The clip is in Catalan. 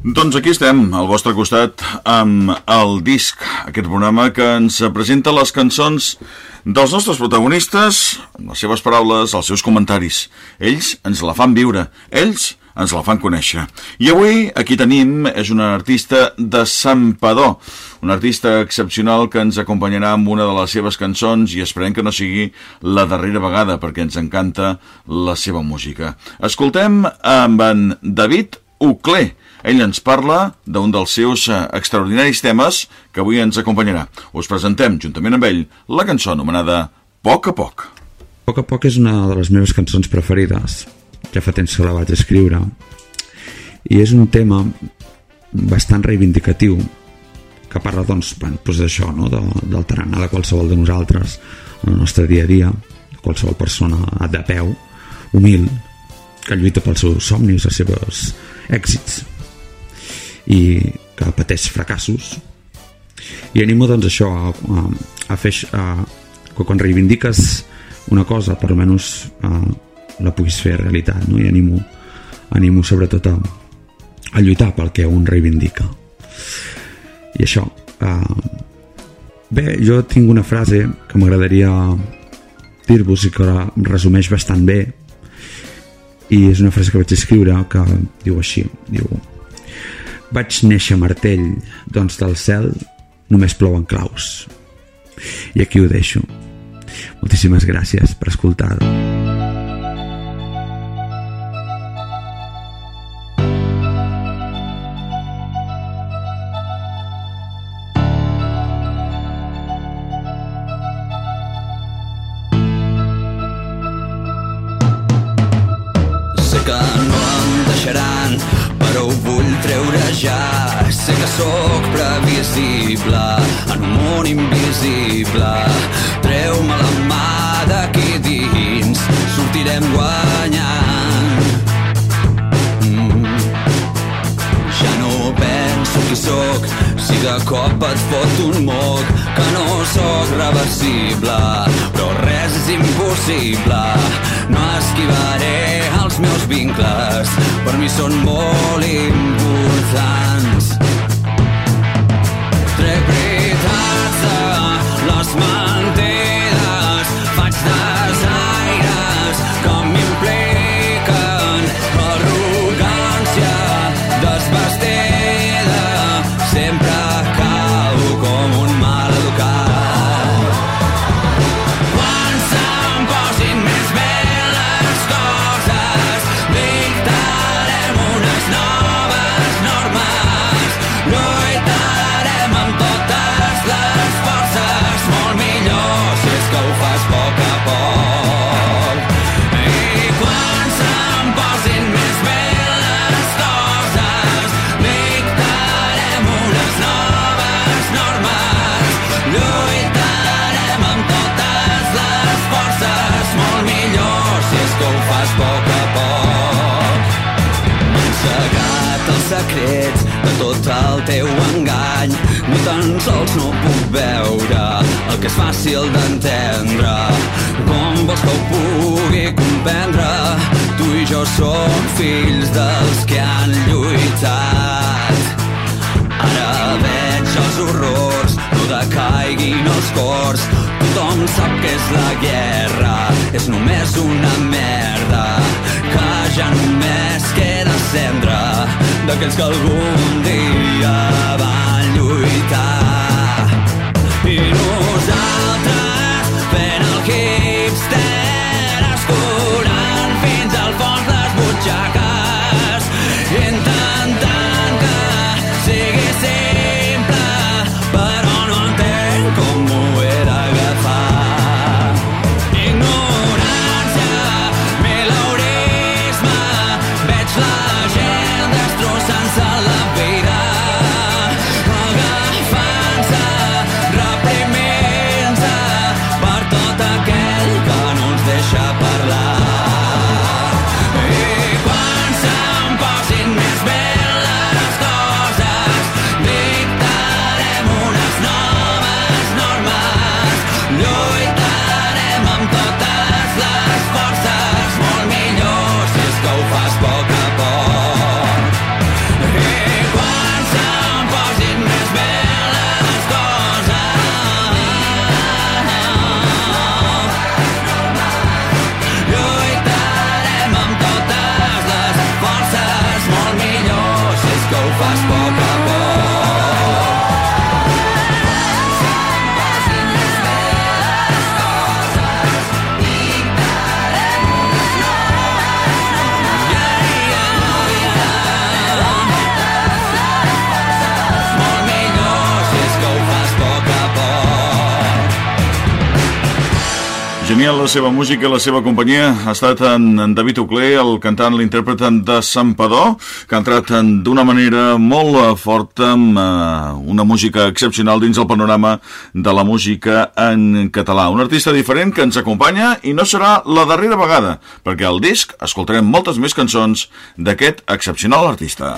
Doncs aquí estem, al vostre costat, amb el disc, aquest programa que ens presenta les cançons dels nostres protagonistes, les seves paraules, els seus comentaris. Ells ens la fan viure, ells ens la fan conèixer. I avui aquí tenim és una artista de Sant Padó, un artista excepcional que ens acompanyarà amb una de les seves cançons i esperem que no sigui la darrera vegada perquè ens encanta la seva música. Escoltem amb en David Ucler, ell ens parla d'un dels seus eh, extraordinaris temes que avui ens acompanyarà. Us presentem, juntament amb ell, la cançó anomenada Poc a poc. Poc a poc és una de les meves cançons preferides. Ja fa temps que la vaig escriure. I és un tema bastant reivindicatiu que parla doncs, doncs d'això, no? de, del tarannà de qualsevol de nosaltres en el nostre dia a dia, qualsevol persona de peu, humil, que lluita pels seus somnis, els seus èxits i que pateix fracassos i animo doncs això a, a, a fer a, que quan reivindiques una cosa per almenys a, la puguis fer realitat no? i animo, animo sobretot a, a lluitar pel que un reivindica i això uh, bé, jo tinc una frase que m'agradaria dir-vos i que resumeix bastant bé i és una frase que vaig escriure que diu així diu vaig néixer martell, doncs del cel només plouen claus. I aquí ho deixo. Moltíssimes gràcies per escoltar-ho. Ja. Sé que sóc previsible en un món invisible. Treu-me la mà d'aquí dins, sortirem guanyant. Mm. Ja no penso qui sóc, si de cop et fot un moc, que no sóc reversible, però res és impossible. No esquivaré els meus vincles, per mi són molt importants. El teu engany. Ni tan sols no puc veure el que és fàcil d'entendre. Com vols que ho pugui comprendre? Tu i jo som fills dels que han lluitat. Ara veig els horrors, no decaiguin els cors. Tothom sap que és la guerra, és només una merda. Que ja cendra d'aquells que algun dia van Tenia la seva música i la seva companyia. Ha estat en, en David Ocler, el cantant, l'intèrpret de Sampador, que ha entrat en- d'una manera molt forta amb eh, una música excepcional dins el panorama de la música en català. Un artista diferent que ens acompanya i no serà la darrera vegada, perquè al disc escoltarem moltes més cançons d'aquest excepcional artista.